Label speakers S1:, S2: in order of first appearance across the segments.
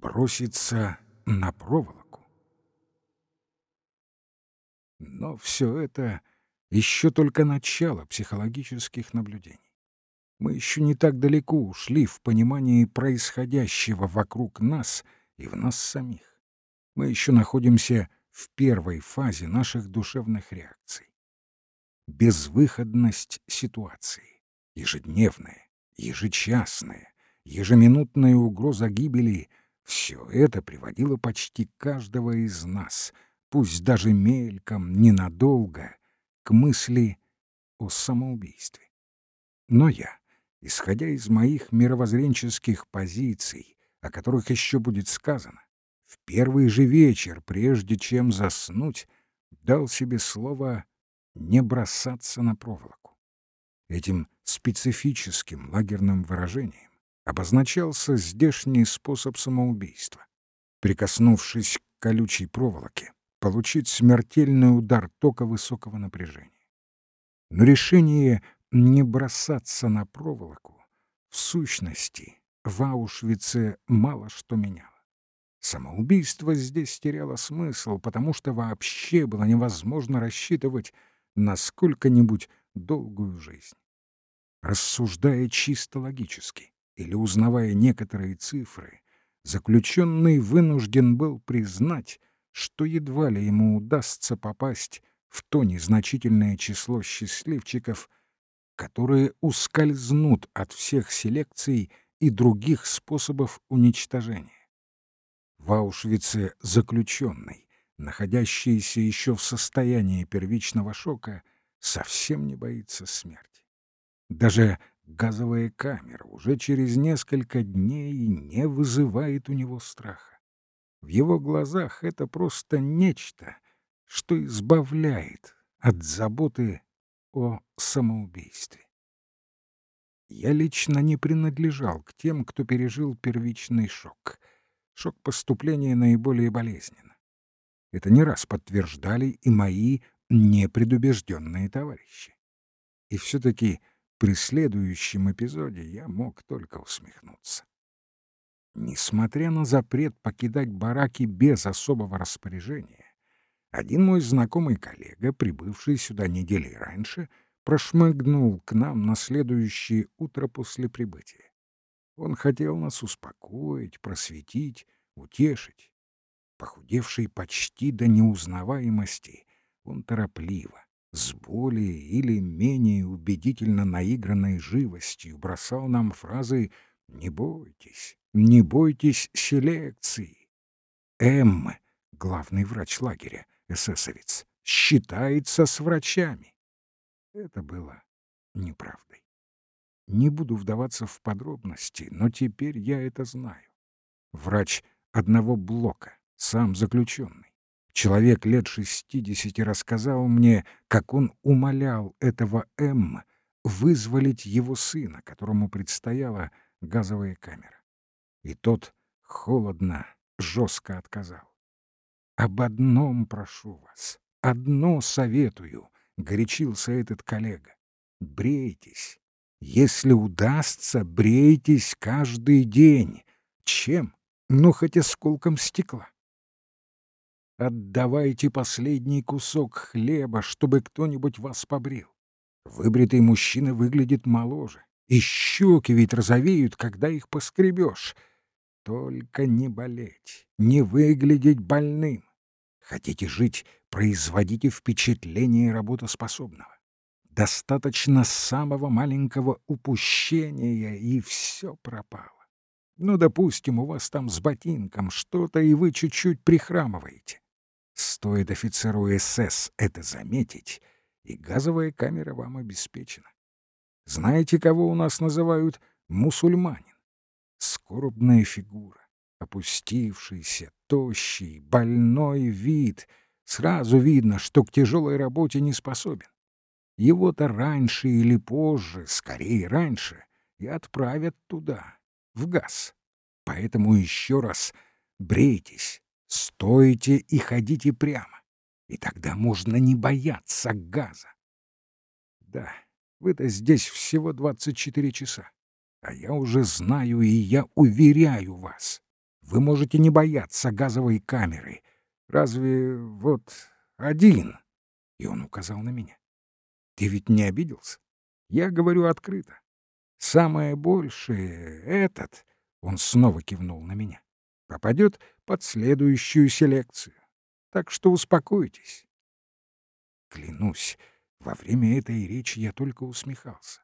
S1: броситься на проволоку. Но все это еще только начало психологических наблюдений. Мы еще не так далеко ушли в понимании происходящего вокруг нас и в нас самих. Мы еще находимся в первой фазе наших душевных реакций. Безвыходность ситуации, ежедневная, ежечасная, ежеминутная угроза гибели — все это приводило почти каждого из нас, пусть даже мельком, ненадолго, к мысли о самоубийстве. Но я, исходя из моих мировоззренческих позиций, о которых еще будет сказано, в первый же вечер, прежде чем заснуть, дал себе слово не бросаться на проволоку. Этим специфическим лагерным выражением обозначался здешний способ самоубийства. Прикоснувшись к колючей проволоке, получить смертельный удар тока высокого напряжения. Но решение не бросаться на проволоку в сущности в Аушвице мало что меняло. Самоубийство здесь теряло смысл, потому что вообще было невозможно рассчитывать на сколько-нибудь долгую жизнь. Рассуждая чисто логически или узнавая некоторые цифры, заключенный вынужден был признать, что едва ли ему удастся попасть в то незначительное число счастливчиков, которые ускользнут от всех селекций и других способов уничтожения. В Аушвице заключенный, находящийся еще в состоянии первичного шока, совсем не боится смерти. Даже газовая камера уже через несколько дней не вызывает у него страха. В его глазах это просто нечто, что избавляет от заботы о самоубийстве. Я лично не принадлежал к тем, кто пережил первичный шок — шок поступления наиболее болезненно. Это не раз подтверждали и мои непредубежденные товарищи. И все-таки при следующем эпизоде я мог только усмехнуться. Несмотря на запрет покидать бараки без особого распоряжения, один мой знакомый коллега, прибывший сюда недели раньше, прошмыгнул к нам на следующее утро после прибытия. Он хотел нас успокоить, просветить, утешить. Похудевший почти до неузнаваемости, он торопливо, с более или менее убедительно наигранной живостью бросал нам фразы «Не бойтесь, не бойтесь селекции». М, главный врач лагеря, эсэсовец, считается с врачами. Это было неправдой. Не буду вдаваться в подробности, но теперь я это знаю. Врач одного блока, сам заключенный. Человек лет шестидесяти рассказал мне, как он умолял этого М вызволить его сына, которому предстояла газовая камера. И тот холодно, жестко отказал. «Об одном прошу вас, одно советую», — горячился этот коллега. «Брейтесь, если удастся, брейтесь каждый день. Чем? Ну, хоть осколком стекла. Отдавайте последний кусок хлеба, чтобы кто-нибудь вас побрил. Выбритый мужчина выглядит моложе, и щеки ведь розовеют, когда их поскребешь. Только не болеть, не выглядеть больным. Хотите жить, производите впечатление работоспособного. Достаточно самого маленького упущения, и все пропало. Ну, допустим, у вас там с ботинком что-то, и вы чуть-чуть прихрамываете. Стоит офицеру СС это заметить, и газовая камера вам обеспечена. Знаете, кого у нас называют мусульманин? Скорбная фигура, опустившийся, тощий, больной вид. Сразу видно, что к тяжелой работе не способен. Его-то раньше или позже, скорее раньше, и отправят туда, в газ. Поэтому еще раз брейтесь, стойте и ходите прямо. И тогда можно не бояться газа. Да, вы-то здесь всего 24 часа. А я уже знаю, и я уверяю вас, Вы можете не бояться газовой камеры. Разве вот один?» И он указал на меня. «Ты ведь не обиделся? Я говорю открыто. Самое большее этот, — он снова кивнул на меня, — попадет под следующую селекцию. Так что успокойтесь. Клянусь, во время этой речи я только усмехался.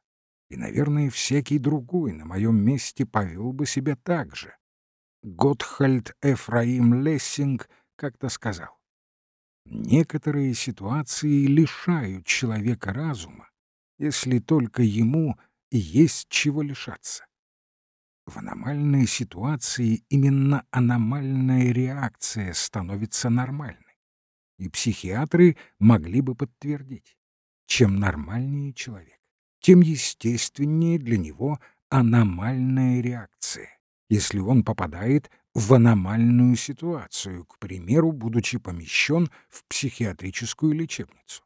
S1: И, наверное, всякий другой на моем месте повел бы себя так же. Готхальд Эфраим Лессинг как-то сказал, «Некоторые ситуации лишают человека разума, если только ему есть чего лишаться. В аномальной ситуации именно аномальная реакция становится нормальной. И психиатры могли бы подтвердить, чем нормальнее человек, тем естественнее для него аномальная реакция, если он попадает в аномальную ситуацию, к примеру, будучи помещен в психиатрическую лечебницу.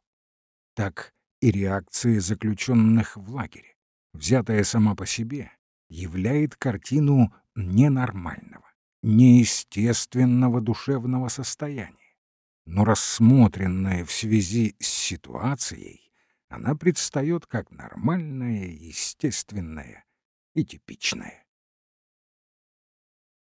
S1: Так и реакция заключенных в лагере, взятая сама по себе, являет картину ненормального, неестественного душевного состояния. Но рассмотренная в связи с ситуацией, она предстает как нормальная, естественная и типичная.